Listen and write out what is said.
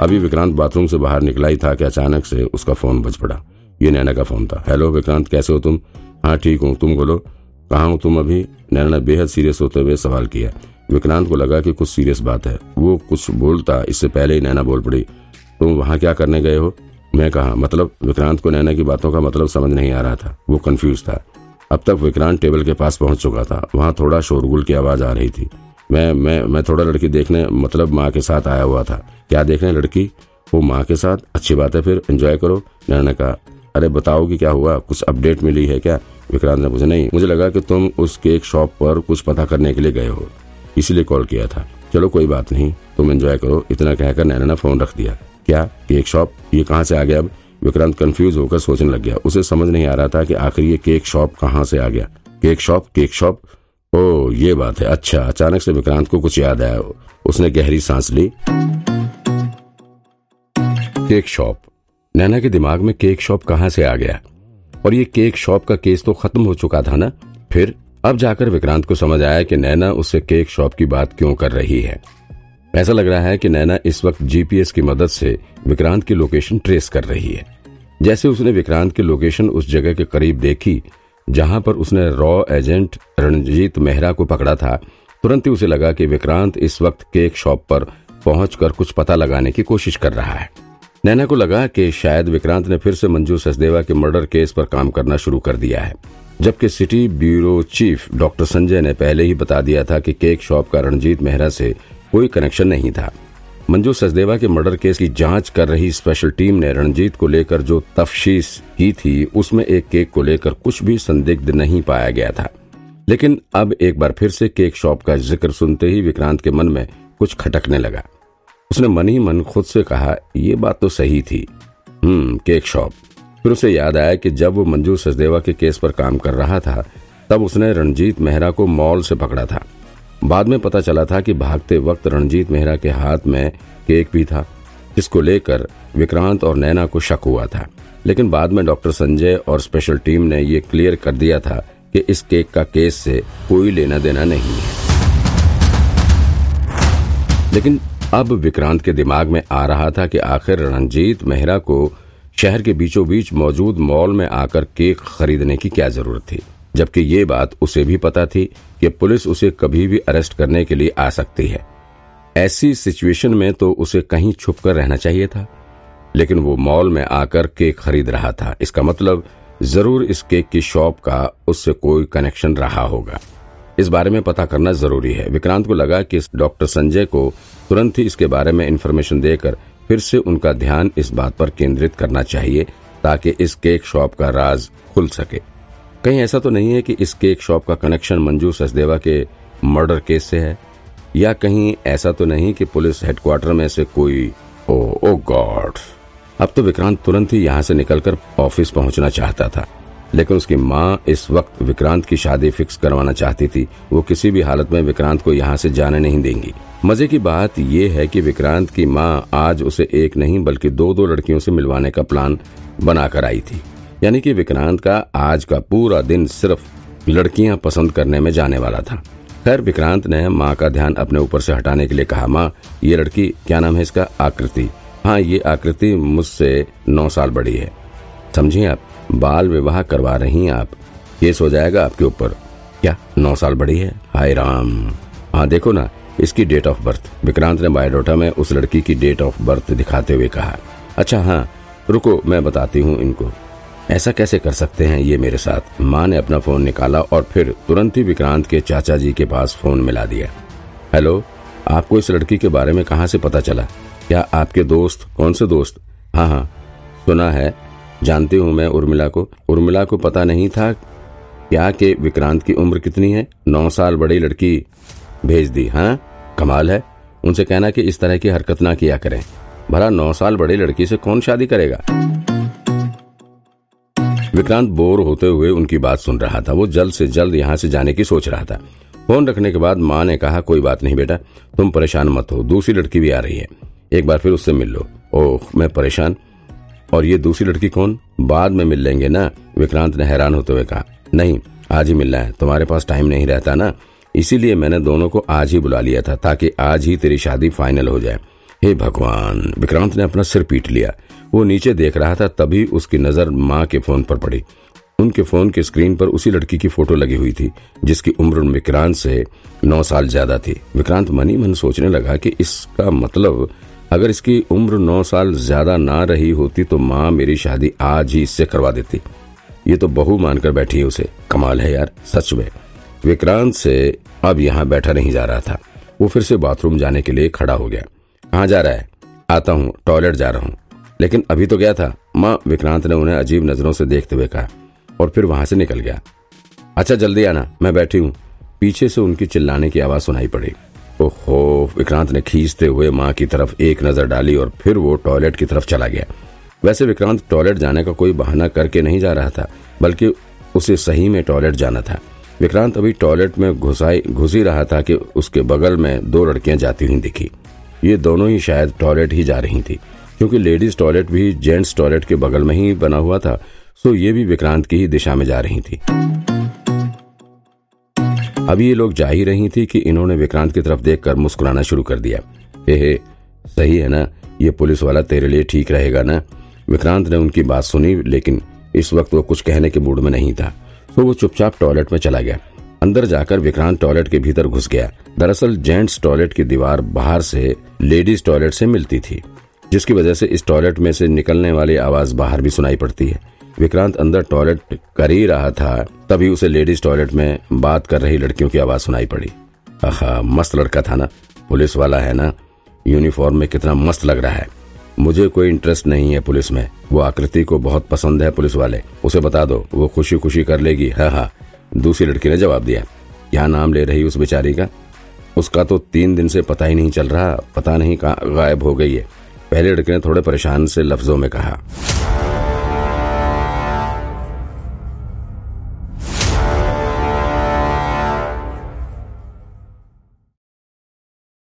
अभी विक्रांत बाथरूम से बाहर निकला ही था कि अचानक से उसका फ़ोन बज पड़ा। ये नैना का फ़ोन था। हेलो विक्रांत, कैसे हो तुम? हाँ ठीक हूँ। तुम बोलो। कहाँ हो तुम अभी? नैना ने बेहद सीरियस होते हुए सवाल किया। विक्रांत को लगा कि कुछ सीरियस बात है। वो कुछ बोलता, इससे पहले ही नैना बोल पड़ी। तुम वहाँ क्या करने गए हो? मैं कहा? मतलब विक्रांत को नैना की बातों का मतलब समझ नहीं आ रहा था। वो कंफ्यूज था। अब तक विक्रांत टेबल के पास पहुँच चुका था। वहाँ थोड़ा शोरगुल की आवाज़ आ रही थी। मैं मैं मैं थोड़ा लड़की देखने मतलब माँ के साथ आया हुआ था। क्या देखने लड़की? वो माँ के साथ? अच्छी बात है फिर एंजॉय करो, नैना ने कहा अरे बताओ कि क्या हुआ? कुछ अपडेट मिली है क्या? विक्रांत ने पूछा, नहीं, मुझे लगा कि तुम उस केक शॉप पर कुछ पता करने के लिए गए हो, इसीलिए कॉल किया था। चलो कोई बात नहीं, तुम एंजॉय करो। इतना कहकर नैना ने फ़ोन रख दिया। क्या? केक शॉप ये कहाँ से आ गया? अब विक्रांत कंफ्यूज होकर सोचने लग गया। उसे समझ नहीं आ रहा था कि आखिर ये केक शॉप कहाँ से आ गया। केक शॉप केक शॉप ओ ये बात है। अच्छा अचानक से विक्रांत को कुछ याद आया। उसने गहरी सांस ली। Cake shop. नैना के दिमाग में केक शॉप कहाँ से आ गया? और ये केक शॉप का केस तो खत्म हो चुका था ना? फिर अब जाकर विक्रांत को समझ आया कि नैना उससे केक शॉप की बात क्यों कर रही है। ऐसा लग रहा है कि नैना इस वक्त जीपीएस की मदद से विक्रांत की लोकेशन ट्रेस कर रही है। जैसे उसने विक्रांत की लोकेशन उस जगह के करीब देखी जहाँ पर उसने रॉ एजेंट रणजीत मेहरा को पकड़ा था, तुरंत ही उसे लगा कि विक्रांत इस वक्त केक शॉप पर पहुंचकर कुछ पता लगाने की कोशिश कर रहा है। नैना को लगा कि शायद विक्रांत ने फिर से मंजू सचदेवा के मर्डर केस पर काम करना शुरू कर दिया है, जबकि city bureau chief doctor Sanjay ने पहले ही बता दिया था कि केक शॉप का रणजीत मेहरा से कोई कनेक्शन नहीं था। मंजू सचदेवा के मर्डर केस की जाँच कर रही स्पेशल टीम ने रणजीत को लेकर जो तफशीश की थी, उसमें एक केक को लेकर कुछ भी संदिग्ध नहीं पाया गया था। लेकिन अब एक बार फिर से केक शॉप का ज़िक्र सुनते ही विक्रांत के मन में कुछ खटकने लगा। उसने मन ही मन खुद से कहा, ये बात तो सही थी। हम्म केक शॉप। फिर उसे याद आया कि जब वो मंजू सचदेवा के केस पर काम कर रहा था, तब उसने रणजीत मेहरा को मॉल से पकड़ा था। बाद में पता चला था कि भागते वक्त रणजीत मेहरा के हाथ में केक भी था। जिसको लेकर विक्रांत और नैना को शक हुआ था। लेकिन बाद में डॉक्टर संजय और स्पेशल टीम ने ये क्लियर कर दिया था कि इस केक का केस से कोई लेना देना नहीं है। लेकिन अब विक्रांत के दिमाग में आ रहा था कि आखिर रणजीत मेहरा को शहर के बीचों बीच मौजूद मॉल में आकर केक खरीदने की क्या ज़रूरत थी। जबकि ये बात उसे भी पता थी कि पुलिस उसे कभी भी अरेस्ट करने के लिए आ सकती है। ऐसी सिचुएशन में तो उसे कहीं छुप कर रहना चाहिए था। लेकिन वो मॉल में आकर केक खरीद रहा था। इसका मतलब ज़रूर इस केक की शॉप का उससे कोई कनेक्शन रहा होगा। इस बारे में पता करना ज़रूरी है। विक्रांत को लगा कि डॉक्टर संजय को तुरंत ही इसके बारे में इन्फॉर्मेशन देकर फिर से उनका ध्यान इस बात पर केंद्रित करना चाहिए ताकि इस केक शॉप का राज खुल सके। कहीं ऐसा तो नहीं है कि इस केक शॉप का कनेक्शन मंजू सचदेवा के मर्डर केस से है? या कहीं ऐसा तो नहीं कि पुलिस हेडक्वार्टर में से कोई ओ ओ गॉड। अब तो विक्रांत तुरंत ही यहाँ से निकलकर ऑफ़िस पहुँचना चाहता था। लेकिन उसकी माँ इस वक्त विक्रांत की शादी फिक्स करवाना चाहती थी। वो किसी भी हालत में विक्रांत को यहाँ से जाने नहीं देंगी। मज़े की बात यह है कि विक्रांत की माँ आज उसे एक नहीं, बल्कि दो दो लड़कियों से मिलवाने का प्लान बनाकर आई थी। यानी कि विक्रांत का आज का पूरा दिन सिर्फ़ लड़कियाँ पसंद करने में जाने वाला था। खैर, विक्रांत ने माँ का ध्यान अपने ऊपर से हटाने के लिए कहा, माँ, ये लड़की, क्या नाम है इसका? आकृति. हाँ ये आकृति मुझसे नौ साल बड़ी है। समझिए आप? बाल विवाह करवा रही हैं आप। केस हो जाएगा आपके ऊपर। क्या, नौ साल बड़ी है? हाय राम। हाँ देखो ना, इसकी डेट ऑफ़ बर्थ। विक्रांत ने बायोडोटा में उस लड़की की डेट ऑफ़ बर्थ दिखाते हुए कहा अच्छा हाँ रुको, मैं बताती हूँ इनको। ऐसा कैसे कर सकते हैं ये मेरे साथ? माँ ने अपना फ़ोन निकाला और फिर तुरंत ही विक्रांत के चाचा जी के पास फ़ोन मिला दिया। हेलो, आपको इस लड़की के बारे में कहाँ से पता चला? क्या आपके दोस्त, कौन से दोस्त? हाँ हाँ सुना है। जानती हूँ मैं उर्मिला को। उर्मिला को पता नहीं था क्या कि विक्रांत की उम्र कितनी है? नौ साल बड़ी लड़की भेज दी हाँ? कमाल है। उनसे कहना कि इस तरह की हरकत ना किया करें। भला नौ साल बड़ी लड़की से कौन शादी करेगा? विक्रांत बोर होते हुए उनकी बात सुन रहा था। वो जल्द से जल्द यहाँ से जाने की सोच रहा था। फ़ोन रखने के बाद माँ ने कहा, कोई बात नहीं बेटा, तुम परेशान मत हो, दूसरी लड़की भी आ रही है। एक बार फिर उससे मिल लो। ओह, मैं परेशान? और ये दूसरी लड़की कौन? बाद में मिल लेंगे ना? विक्रांत ने हैरान होते हुए कहा, नहीं, आज ही मिलना है, तुम्हारे पास टाइम नहीं रहता ना। इसीलिए मैंने दोनों को आज ही बुला लिया था, ताकि आज ही तेरी शादी फाइनल हो जाए। हे भगवान! विक्रांत ने अपना सिर पीट लिया। वो नीचे देख रहा था, तभी उसकी नज़र माँ के फ़ोन पर पड़ी। उनके फ़ोन के स्क्रीन पर उसी लड़की की फ़ोटो लगी हुई थी, जिसकी उम्र विक्रांत से नौ साल ज़्यादा थी। विक्रांत मनी मन सोचने लगा कि इसका मतलब अगर इसकी उम्र नौ साल ज़्यादा ना रही होती तो माँ मेरी शादी आज ही इससे करवा देती। ये तो बहू मानकर बैठी है उसे। कमाल है यार, सच में। विक्रांत से अब यहाँ बैठा नहीं जा रहा था। वो फिर से बाथरूम जाने के लिए खड़ा हो गया। कहाँ जा रहा है? आता हूँ, टॉयलेट जा रहा हूँ। लेकिन अभी तो गया था। माँ विक्रांत ने उन्हें अजीब नज़रों से देखते हुए कहा और फिर वहाँ से निकल गया। अच्छा जल्दी आना, मैं बैठी हूँ। पीछे से उनकी चिल्लाने की आवाज़ सुनाई पड़ी। ओहो, विक्रांत ने खींचते हुए माँ की तरफ़ एक नज़र डाली और फिर वो टॉयलेट की तरफ़ चला गया। वैसे विक्रांत टॉयलेट जाने का कोई बहाना करके नहीं जा रहा था, बल्कि उसे सही में टॉयलेट जाना था। विक्रांत अभी टॉयलेट में घुसाई घुस रहा था कि उसके बगल में दो लड़कियाँ जाती हुई दिखी। ये दोनों ही शायद टॉयलेट ही जा रही थी। क्योंकि लेडीज़ टॉयलेट भी जेंट्स टॉयलेट के बगल में ही बना हुआ था, सो ये भी विक्रांत की ही दिशा में जा रही थी। अभी ये लोग जा ही रही थी कि इन्होंने विक्रांत की तरफ़ देखकर मुस्कुराना शुरू कर दिया। हे हे, सही है ना? ये पुलिस वाला तेरे लिए ठीक रहेगा ना? विक्रांत ने उनकी बात सुनी, लेकिन इस वक्त वो कुछ कहने के मूड में नहीं था। तो वो चुपचाप टॉयलेट में चला गया। अंदर जाकर विक्रांत टॉयलेट के भीतर घुस गया। दरअसल जेंट्स टॉयलेट की दीवार बाहर से लेडीज़ टॉयलेट से मिलती थी। जिसकी वजह से इस टॉयलेट में से निकलने वाली आवाज़ बाहर भी सुनाई पड़ती है। विक्रांत अंदर टॉयलेट कर ही रहा था, तभी उसे लेडीज़ टॉयलेट में बात कर रही लड़कियों की आवाज़ सुनाई पड़ी। आहा, मस्त लड़का था ना। पुलिस वाला है ना? यूनिफॉर्म में कितना मस्त लग रहा है। मुझे कोई इंटरेस्ट नहीं है पुलिस में। वो आकृति को बहुत पसंद है पुलिस वाले। उसे बता दो, वो खुशी खुशी कर लेगी। हाँ हाँ। दूसरी लड़की ने जवाब दिया। क्या नाम ले रही उस बेचारी का? उसका तो तीन दिन से पता ही नहीं चल रहा। पता नहीं कहाँ गायब हो गई है। पहले लड़के ने थोड़े परेशान से लफ्जों में कहा।